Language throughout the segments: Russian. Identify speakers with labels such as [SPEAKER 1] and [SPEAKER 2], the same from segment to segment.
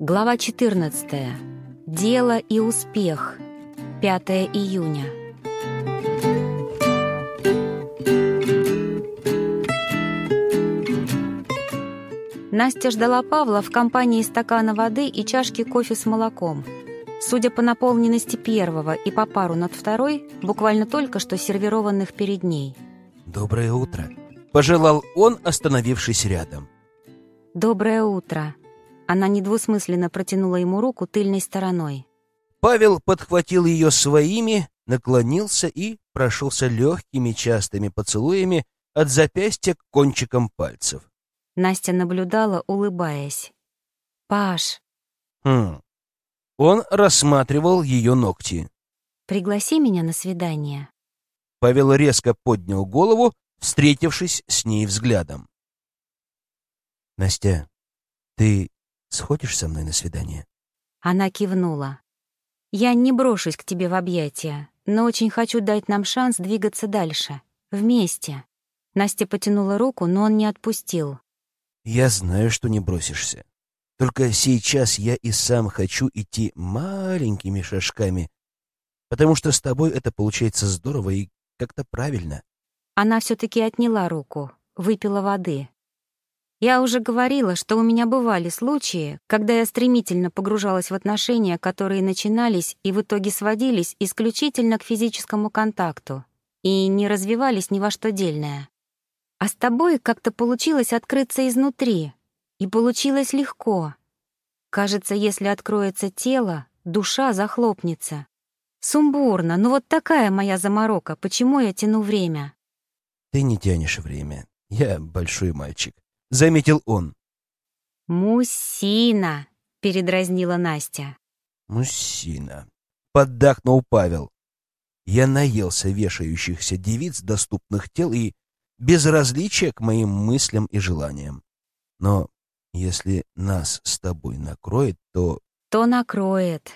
[SPEAKER 1] Глава 14. Дело и успех. 5 июня. Настя ждала Павла в компании стакана воды и чашки кофе с молоком. Судя по наполненности первого и по пару над второй, буквально только что сервированных перед ней.
[SPEAKER 2] «Доброе утро», — пожелал он, остановившись рядом.
[SPEAKER 1] «Доброе утро», она недвусмысленно протянула ему руку тыльной стороной.
[SPEAKER 2] Павел подхватил ее своими, наклонился и прошелся легкими частыми поцелуями от запястья к кончикам пальцев.
[SPEAKER 1] Настя наблюдала, улыбаясь. «Паш!»
[SPEAKER 2] Хм. Он рассматривал ее ногти.
[SPEAKER 1] «Пригласи меня на свидание».
[SPEAKER 2] Павел резко поднял голову, встретившись с ней взглядом. «Настя, ты Сходишь со мной на свидание?»
[SPEAKER 1] Она кивнула. «Я не брошусь к тебе в объятия, но очень хочу дать нам шанс двигаться дальше. Вместе». Настя потянула руку, но он не отпустил.
[SPEAKER 2] «Я знаю, что не бросишься. Только сейчас я и сам хочу идти маленькими шажками, потому что с тобой это получается здорово и как-то правильно».
[SPEAKER 1] Она все таки отняла руку, выпила воды. Я уже говорила, что у меня бывали случаи, когда я стремительно погружалась в отношения, которые начинались и в итоге сводились исключительно к физическому контакту и не развивались ни во что дельное. А с тобой как-то получилось открыться изнутри, и получилось легко. Кажется, если откроется тело, душа захлопнется. Сумбурно, ну вот такая моя заморока, почему я тяну время?
[SPEAKER 2] Ты не тянешь время. Я большой мальчик. — заметил он.
[SPEAKER 1] «Мусина!» — передразнила Настя.
[SPEAKER 2] «Мусина!» — поддакнул Павел. Я наелся вешающихся девиц доступных тел и безразличия к моим мыслям и желаниям. Но если нас с тобой накроет, то...
[SPEAKER 1] То накроет.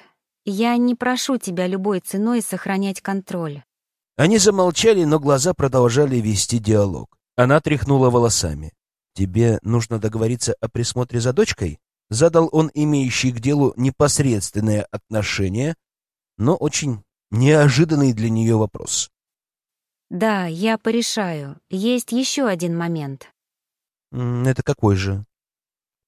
[SPEAKER 1] Я не прошу тебя любой ценой сохранять контроль.
[SPEAKER 2] Они замолчали, но глаза продолжали вести диалог. Она тряхнула волосами. «Тебе нужно договориться о присмотре за дочкой?» Задал он имеющий к делу непосредственное отношение, но очень неожиданный для нее вопрос.
[SPEAKER 1] «Да, я порешаю. Есть еще один момент».
[SPEAKER 2] «Это какой же?»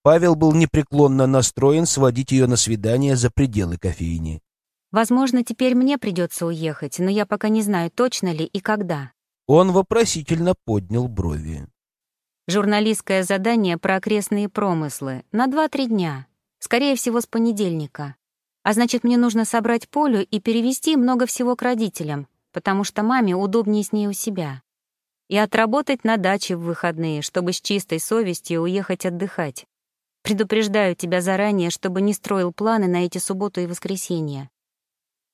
[SPEAKER 2] Павел был непреклонно настроен сводить ее на свидание за пределы кофейни.
[SPEAKER 1] «Возможно, теперь мне придется уехать, но я пока не знаю, точно ли и когда».
[SPEAKER 2] Он вопросительно поднял брови.
[SPEAKER 1] Журналистское задание про окрестные промыслы на 2-3 дня, скорее всего, с понедельника. А значит, мне нужно собрать Полю и перевести много всего к родителям, потому что маме удобнее с ней у себя. И отработать на даче в выходные, чтобы с чистой совестью уехать отдыхать. Предупреждаю тебя заранее, чтобы не строил планы на эти субботу и воскресенье.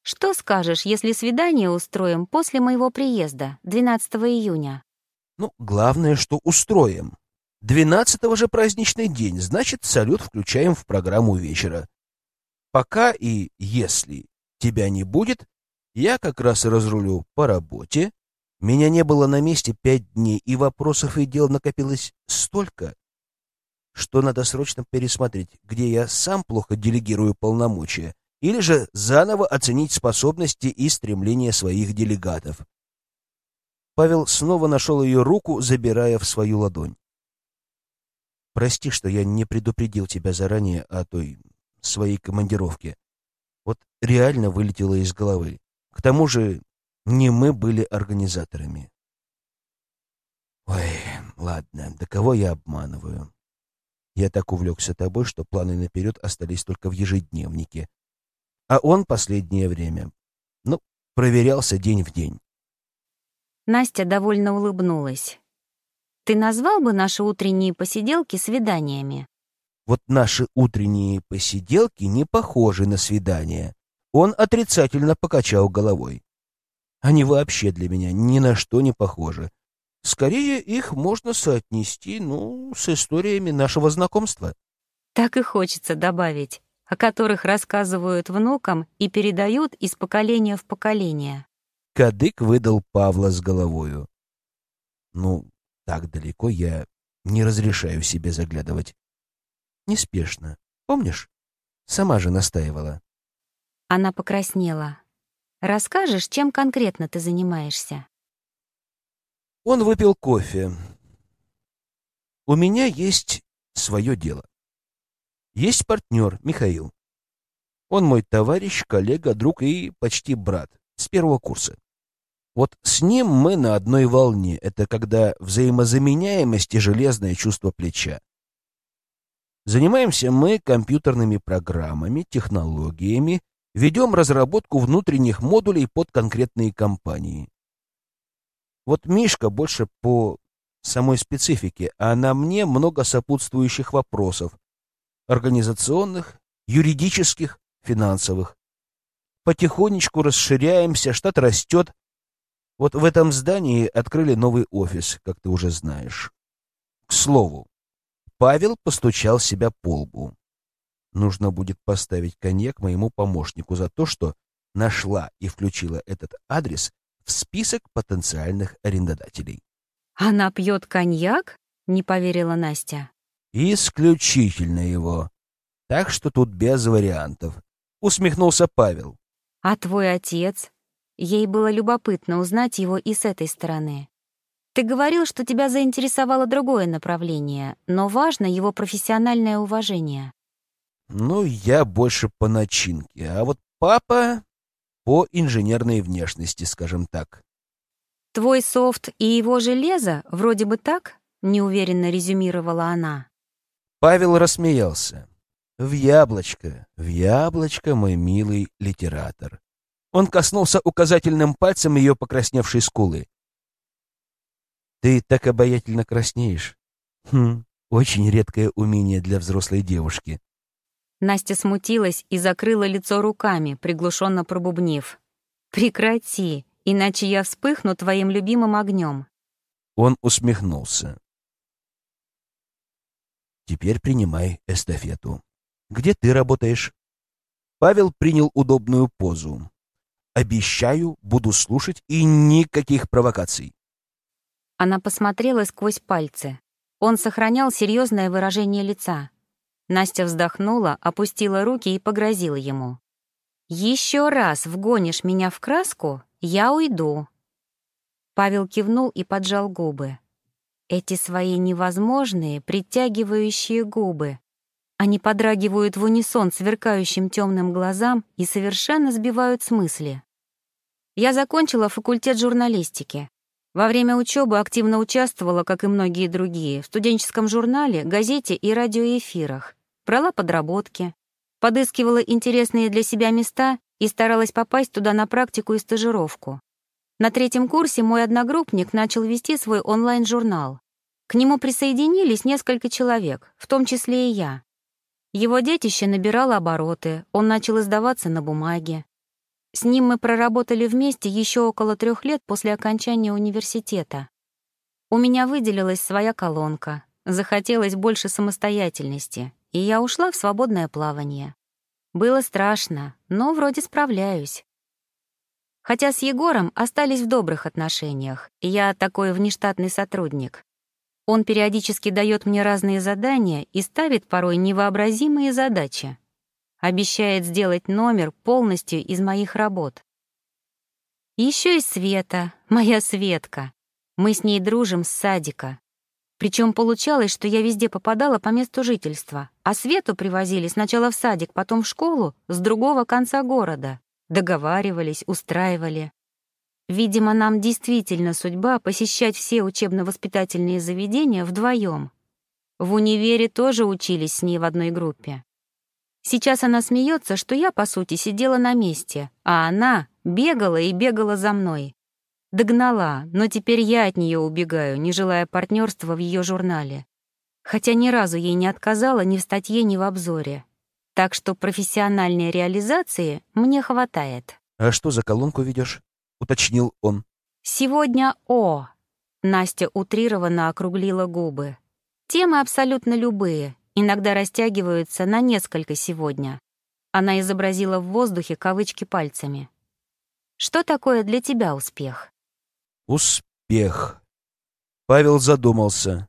[SPEAKER 1] Что скажешь, если свидание устроим после моего приезда, 12 июня?
[SPEAKER 2] Ну, главное, что устроим. Двенадцатого же праздничный день, значит, салют включаем в программу вечера. Пока и если тебя не будет, я как раз разрулю по работе. Меня не было на месте пять дней, и вопросов и дел накопилось столько, что надо срочно пересмотреть, где я сам плохо делегирую полномочия, или же заново оценить способности и стремления своих делегатов. Павел снова нашел ее руку, забирая в свою ладонь. «Прости, что я не предупредил тебя заранее о той своей командировке. Вот реально вылетело из головы. К тому же не мы были организаторами». «Ой, ладно, да кого я обманываю?» Я так увлекся тобой, что планы наперед остались только в ежедневнике. А он последнее время, ну, проверялся день в день.
[SPEAKER 1] Настя довольно улыбнулась. «Ты назвал бы наши утренние посиделки свиданиями?»
[SPEAKER 2] «Вот наши утренние посиделки не похожи на свидания». Он отрицательно покачал головой. «Они вообще для меня ни на что не похожи. Скорее, их можно соотнести, ну, с историями нашего знакомства.
[SPEAKER 1] Так и хочется добавить, о которых рассказывают внукам и передают из поколения в поколение.
[SPEAKER 2] Кадык выдал Павла с головою. Ну, так далеко я не разрешаю себе заглядывать. Неспешно. Помнишь? Сама же настаивала.
[SPEAKER 1] Она покраснела. Расскажешь, чем конкретно ты занимаешься?
[SPEAKER 2] Он выпил кофе. У меня есть свое дело. Есть партнер, Михаил. Он мой товарищ, коллега, друг и почти брат с первого курса. Вот с ним мы на одной волне. Это когда взаимозаменяемость и железное чувство плеча. Занимаемся мы компьютерными программами, технологиями, ведем разработку внутренних модулей под конкретные компании. Вот Мишка больше по самой специфике, а на мне много сопутствующих вопросов, организационных, юридических, финансовых. Потихонечку расширяемся, штат растет. Вот в этом здании открыли новый офис, как ты уже знаешь. К слову, Павел постучал себя по лбу. Нужно будет поставить коньяк моему помощнику за то, что нашла и включила этот адрес в список потенциальных арендодателей.
[SPEAKER 1] «Она пьет коньяк?» — не поверила Настя.
[SPEAKER 2] «Исключительно его. Так что тут без вариантов», — усмехнулся Павел.
[SPEAKER 1] «А твой отец?» Ей было любопытно узнать его и с этой стороны. «Ты говорил, что тебя заинтересовало другое направление, но важно его профессиональное уважение».
[SPEAKER 2] «Ну, я больше по начинке, а вот папа по инженерной внешности, скажем так».
[SPEAKER 1] «Твой софт и его железо вроде бы так?» — неуверенно резюмировала она.
[SPEAKER 2] Павел рассмеялся. «В яблочко, в яблочко, мой милый литератор». Он коснулся указательным пальцем ее покрасневшей скулы. «Ты так обаятельно краснеешь. Хм, очень редкое умение для взрослой девушки».
[SPEAKER 1] Настя смутилась и закрыла лицо руками, приглушенно пробубнив. «Прекрати, иначе я вспыхну твоим любимым огнем.
[SPEAKER 2] Он усмехнулся. «Теперь принимай эстафету. Где ты работаешь?» Павел принял удобную позу. «Обещаю, буду слушать и никаких провокаций».
[SPEAKER 1] Она посмотрела сквозь пальцы. Он сохранял серьезное выражение лица. Настя вздохнула, опустила руки и погрозила ему. «Еще раз вгонишь меня в краску, я уйду». Павел кивнул и поджал губы. Эти свои невозможные, притягивающие губы. Они подрагивают в унисон сверкающим темным глазам и совершенно сбивают с мысли. Я закончила факультет журналистики. Во время учебы активно участвовала, как и многие другие, в студенческом журнале, газете и радиоэфирах брала подработки, подыскивала интересные для себя места и старалась попасть туда на практику и стажировку. На третьем курсе мой одногруппник начал вести свой онлайн-журнал. К нему присоединились несколько человек, в том числе и я. Его детище набирало обороты, он начал издаваться на бумаге. С ним мы проработали вместе еще около трех лет после окончания университета. У меня выделилась своя колонка, захотелось больше самостоятельности, и я ушла в свободное плавание. Было страшно, но вроде справляюсь. Хотя с Егором остались в добрых отношениях, я такой внештатный сотрудник. Он периодически дает мне разные задания и ставит порой невообразимые задачи. Обещает сделать номер полностью из моих работ. Еще и Света, моя Светка. Мы с ней дружим с садика. Причем получалось, что я везде попадала по месту жительства, а Свету привозили сначала в садик, потом в школу с другого конца города. Договаривались, устраивали. Видимо, нам действительно судьба посещать все учебно-воспитательные заведения вдвоем. В универе тоже учились с ней в одной группе. Сейчас она смеется, что я, по сути, сидела на месте, а она бегала и бегала за мной. Догнала, но теперь я от нее убегаю, не желая партнерства в ее журнале. Хотя ни разу ей не отказала ни в статье, ни в обзоре. Так что профессиональной реализации мне хватает.
[SPEAKER 2] «А что за колонку ведешь? уточнил он.
[SPEAKER 1] «Сегодня О. Настя утрированно округлила губы. Темы абсолютно любые, иногда растягиваются на несколько сегодня. Она изобразила в воздухе кавычки пальцами. Что такое для тебя успех?
[SPEAKER 2] Успех. Павел задумался.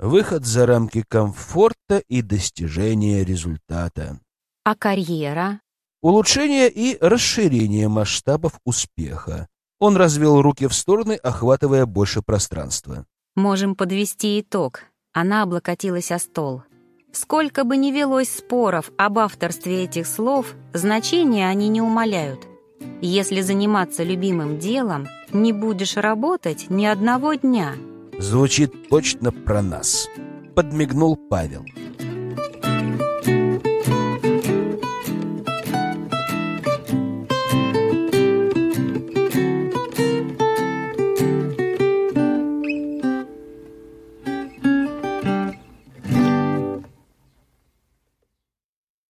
[SPEAKER 2] Выход за рамки комфорта и достижение результата.
[SPEAKER 1] А карьера?
[SPEAKER 2] Улучшение и расширение масштабов успеха. Он развел руки в стороны, охватывая больше пространства.
[SPEAKER 1] Можем подвести итог. Она облокотилась о стол. Сколько бы ни велось споров об авторстве этих слов, значения они не умаляют. Если заниматься любимым делом, не будешь работать ни одного дня.
[SPEAKER 2] Звучит точно про нас. Подмигнул Павел.